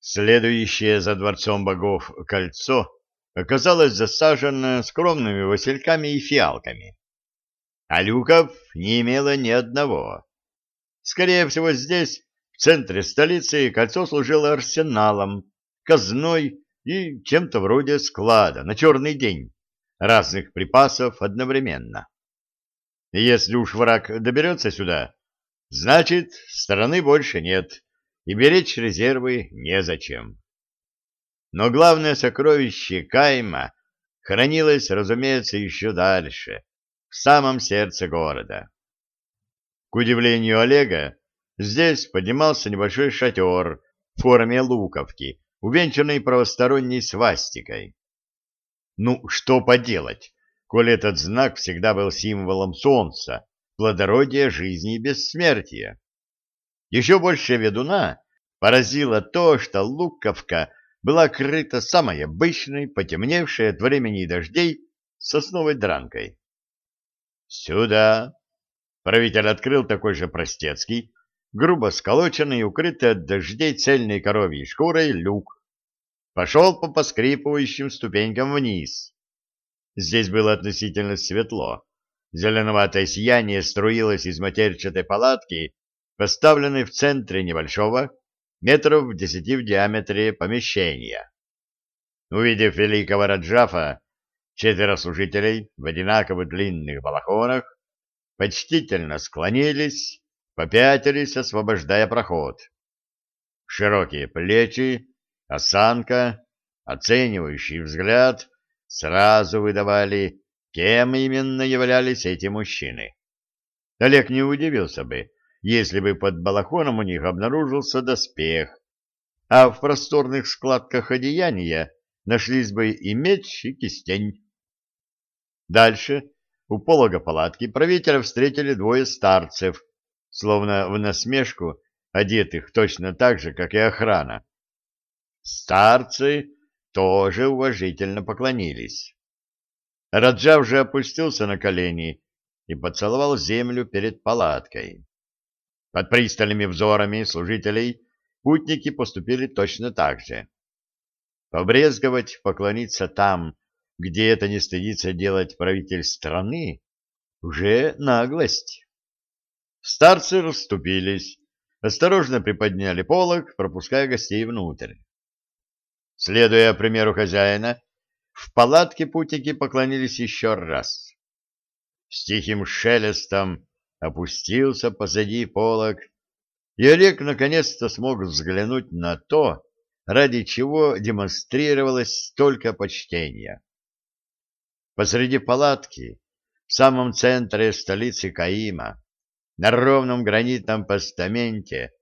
Следующее за дворцом богов кольцо оказалось засажено скромными васильками и фиалками. А люков не имело ни одного. Скорее всего, здесь, в центре столицы, кольцо служило арсеналом, казной и чем-то вроде склада на черный день разных припасов одновременно. Если уж враг доберется сюда, значит, стороны больше нет, и беречь резервы незачем. Но главное сокровище Кайма хранилось, разумеется, еще дальше, в самом сердце города. К удивлению Олега, здесь поднимался небольшой шатер в форме луковки, увенчанный правосторонней свастикой. Ну, что поделать, коли этот знак всегда был символом солнца, плодородия, жизни и бессмертия. Еще больше ведуна поразило то, что луковка была крыта самой обычной, потемневшей от времени и дождей, сосновой дранкой. «Сюда!» Правитель открыл такой же простецкий, грубо сколоченный, укрытый от дождей цельной коровьей шкурой люк. Пошел по поскрипывающим ступенькам вниз. Здесь было относительно светло. Зеленоватое сияние струилось из матерчатой палатки, поставленной в центре небольшого, метров в десяти в диаметре помещения. Увидев великого Раджафа, четверо служителей в одинаково длинных балахонах почтительно склонились, попятились, освобождая проход. Широкие плечи, осанка, оценивающий взгляд сразу выдавали, кем именно являлись эти мужчины. Олег не удивился бы, если бы под балахоном у них обнаружился доспех, а в просторных складках одеяния нашлись бы и меч, и кистень. Дальше у полога палатки правителя встретили двое старцев, словно в насмешку, одетых точно так же, как и охрана. Старцы тоже уважительно поклонились. Раджав же опустился на колени и поцеловал землю перед палаткой. Под пристальными взорами служителей путники поступили точно так же. Побрезговать, поклониться там, где это не стыдится делать правитель страны, уже наглость. Старцы расступились, осторожно приподняли полог, пропуская гостей внутрь. Следуя примеру хозяина, в палатке путники поклонились еще раз. С тихим шелестом опустился позади полог, и Олег наконец-то смог взглянуть на то, ради чего демонстрировалось столько почтения. Посреди палатки, в самом центре столицы Каима, на ровном гранитном постаменте,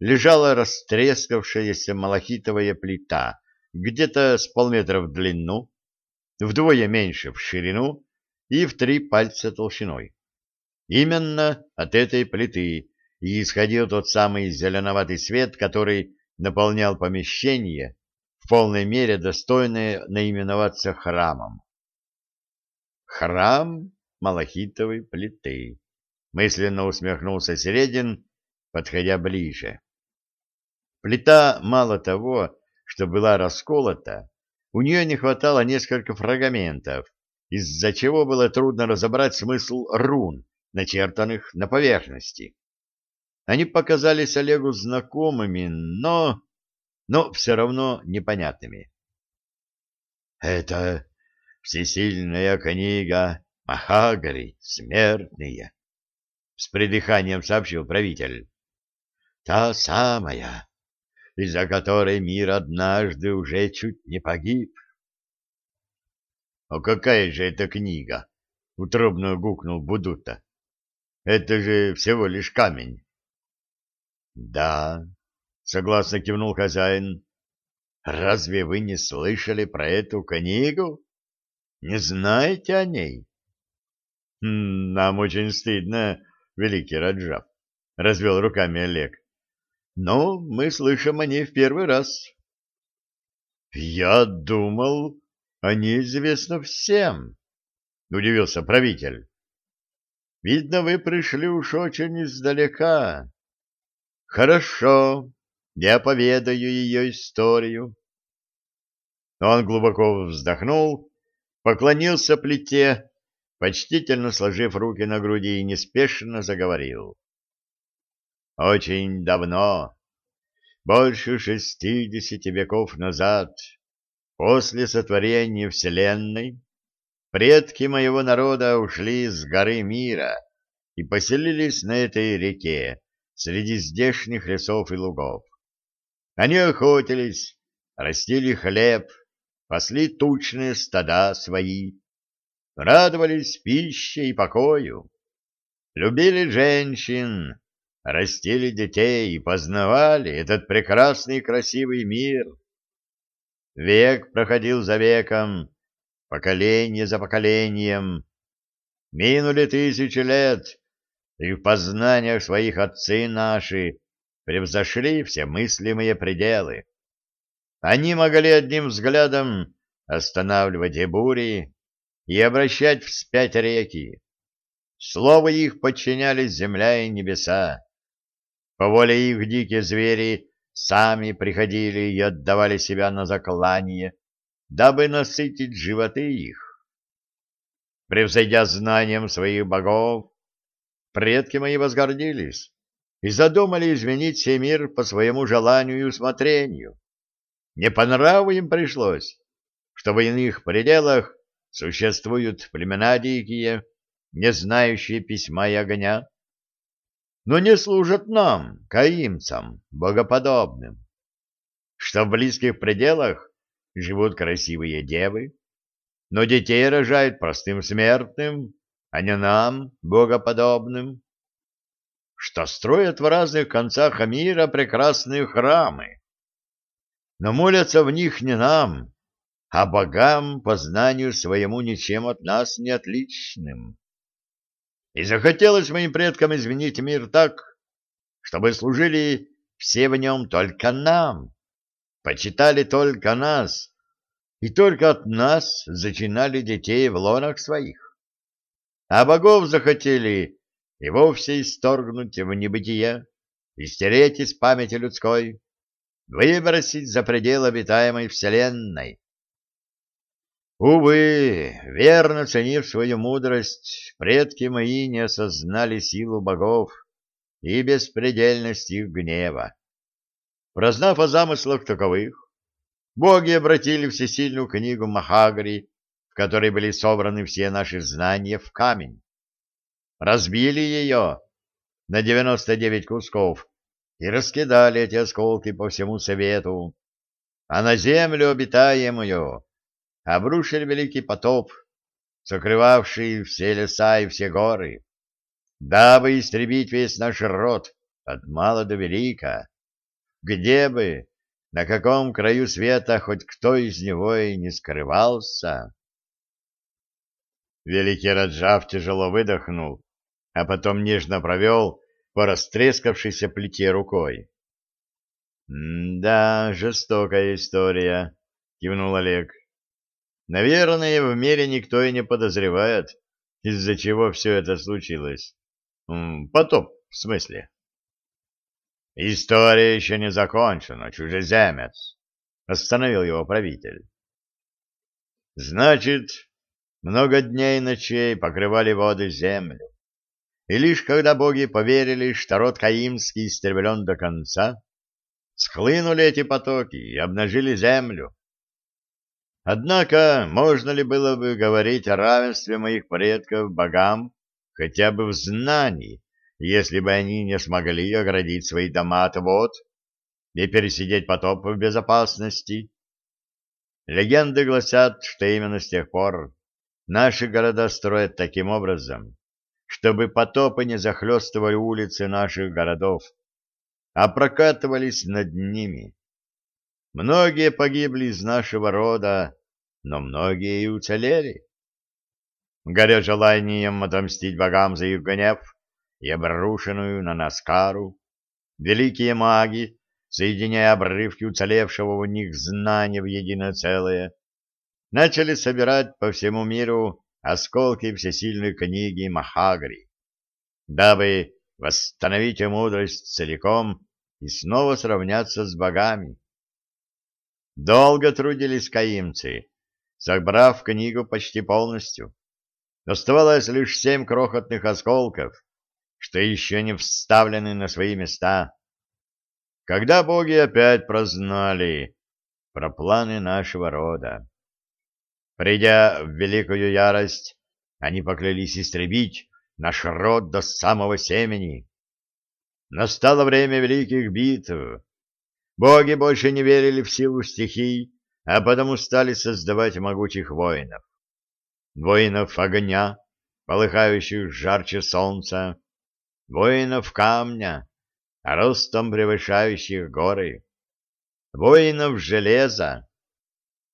лежала растрескавшаяся малахитовая плита, где-то с полметра в длину, вдвое меньше в ширину и в три пальца толщиной. Именно от этой плиты и исходил тот самый зеленоватый свет, который наполнял помещение, в полной мере достойное наименоваться храмом. Храм малахитовой плиты. Мысленно усмехнулся Середин, подходя ближе. Плита мало того, что была расколота, у нее не хватало несколько фрагментов, из-за чего было трудно разобрать смысл рун, начертанных на поверхности. Они показались Олегу знакомыми, но... но все равно непонятными. «Это всесильная книга Махагари, смертные», — с придыханием сообщил правитель. «Та самая, из-за которой мир однажды уже чуть не погиб». «А какая же это книга?» — утробно гукнул Будута. «Это же всего лишь камень». «Да», — согласно кивнул хозяин. «Разве вы не слышали про эту книгу? Не знаете о ней?» «Хм, «Нам очень стыдно, великий Раджав», — развел руками Олег. «Но мы слышим о ней в первый раз». «Я думал, о ней известно всем», — удивился правитель. «Видно, вы пришли уж очень издалека». Хорошо, я поведаю ее историю. Он глубоко вздохнул, поклонился плите, почтительно сложив руки на груди и неспешно заговорил. Очень давно, больше шестидесяти веков назад, после сотворения Вселенной, предки моего народа ушли с горы мира и поселились на этой реке среди здешних лесов и лугов. Они охотились, растили хлеб, пасли тучные стада свои, радовались пище и покою, любили женщин, растили детей и познавали этот прекрасный и красивый мир. Век проходил за веком, поколение за поколением. Минули тысячи лет, и в познаниях своих отцы наши превзошли все мыслимые пределы. Они могли одним взглядом останавливать и бури, и обращать вспять реки. Слово их подчинялись земля и небеса. По воле их дикие звери сами приходили и отдавали себя на заклание, дабы насытить животы их. Превзойдя знанием своих богов, предки мои возгордились и задумали изменить сей мир по своему желанию и усмотрению. Не по нраву им пришлось, что в иных пределах существуют племена дикие, не знающие письма и огня, но не служат нам, каимцам, богоподобным. Что в близких пределах живут красивые девы, но детей рожают простым смертным, а не нам, богоподобным. Что строят в разных концах мира прекрасные храмы, но молятся в них не нам, а богам по знанию своему ничем от нас не отличным. И захотелось моим предкам изменить мир так, чтобы служили все в нем только нам, почитали только нас, и только от нас зачинали детей в лонах своих. А богов захотели и вовсе исторгнуть в небытие, и стереть из памяти людской, выбросить за пределы обитаемой вселенной, Увы, верно ценив свою мудрость, предки мои не осознали силу богов и беспредельность их гнева. Прознав о замыслах таковых, боги обратили всесильную книгу Махагри, в которой были собраны все наши знания, в камень. Разбили ее на девяносто девять кусков и раскидали эти осколки по всему свету, а на землю обитаемую обрушили великий потоп, сокрывавший все леса и все горы, дабы истребить весь наш род от мала до велика, где бы, на каком краю света хоть кто из него и не скрывался. Великий Раджав тяжело выдохнул, а потом нежно провел по растрескавшейся плите рукой. — Да, жестокая история, — кивнул Олег. Наверное, в мире никто и не подозревает, из-за чего все это случилось. Потоп, в смысле. История еще не закончена, чужеземец, остановил его правитель. Значит, много дней и ночей покрывали воды землю. И лишь когда боги поверили, что род Каимский истреблен до конца, схлынули эти потоки и обнажили землю, Однако, можно ли было бы говорить о равенстве моих предков богам хотя бы в знании, если бы они не смогли оградить свои дома от вод и пересидеть потоп в безопасности? Легенды гласят, что именно с тех пор наши города строят таким образом, чтобы потопы не захлестывали улицы наших городов, а прокатывались над ними. Многие погибли из нашего рода, но многие и уцелели. Горя желанием отомстить богам за их гнев и обрушенную на нас кару, великие маги, соединяя обрывки уцелевшего у них знания в единое целое, начали собирать по всему миру осколки всесильной книги Махагри, дабы восстановить мудрость целиком и снова сравняться с богами. Долго трудились каимцы, собрав книгу почти полностью. Оставалось лишь семь крохотных осколков, что еще не вставлены на свои места. Когда боги опять прознали про планы нашего рода. Придя в великую ярость, они поклялись истребить наш род до самого семени. Настало время великих битв. Боги больше не верили в силу стихий, а потому стали создавать могучих воинов. Воинов огня, полыхающих жарче солнца, воинов камня, ростом превышающих горы, воинов железа,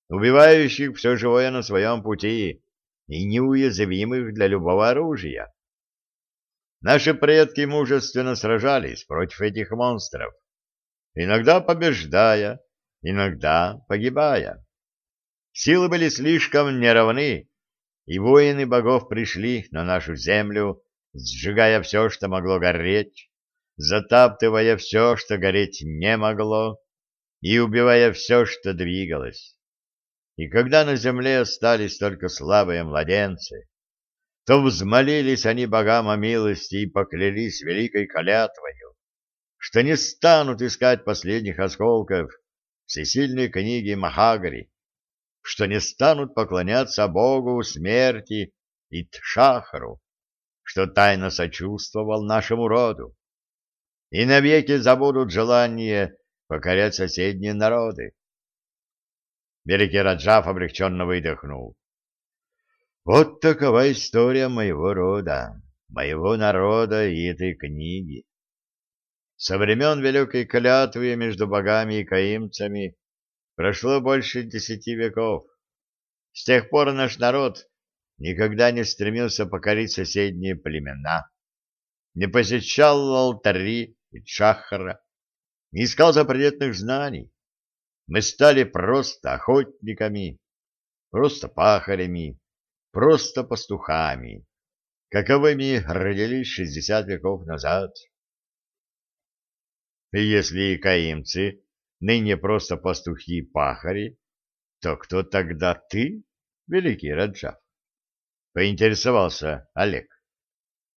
убивающих все живое на своем пути и неуязвимых для любого оружия. Наши предки мужественно сражались против этих монстров, иногда побеждая, иногда погибая. Силы были слишком неравны, и воины богов пришли на нашу землю, сжигая все, что могло гореть, затаптывая все, что гореть не могло, и убивая все, что двигалось. И когда на земле остались только слабые младенцы, то взмолились они богам о милости и поклялись великой клятвою, что не станут искать последних осколков всесильной книги Махагари, что не станут поклоняться Богу смерти и Тшахару, что тайно сочувствовал нашему роду, и навеки забудут желание покорять соседние народы. Великий Раджав облегченно выдохнул. Вот такова история моего рода, моего народа и этой книги. Со времен Великой Клятвы между богами и каимцами прошло больше десяти веков. С тех пор наш народ никогда не стремился покорить соседние племена, не посещал алтари и чахара, не искал запретных знаний. Мы стали просто охотниками, просто пахарями, просто пастухами, каковыми родились шестьдесят веков назад. И если каимцы ныне просто пастухи-пахари, то кто тогда ты, великий Раджав? Поинтересовался Олег.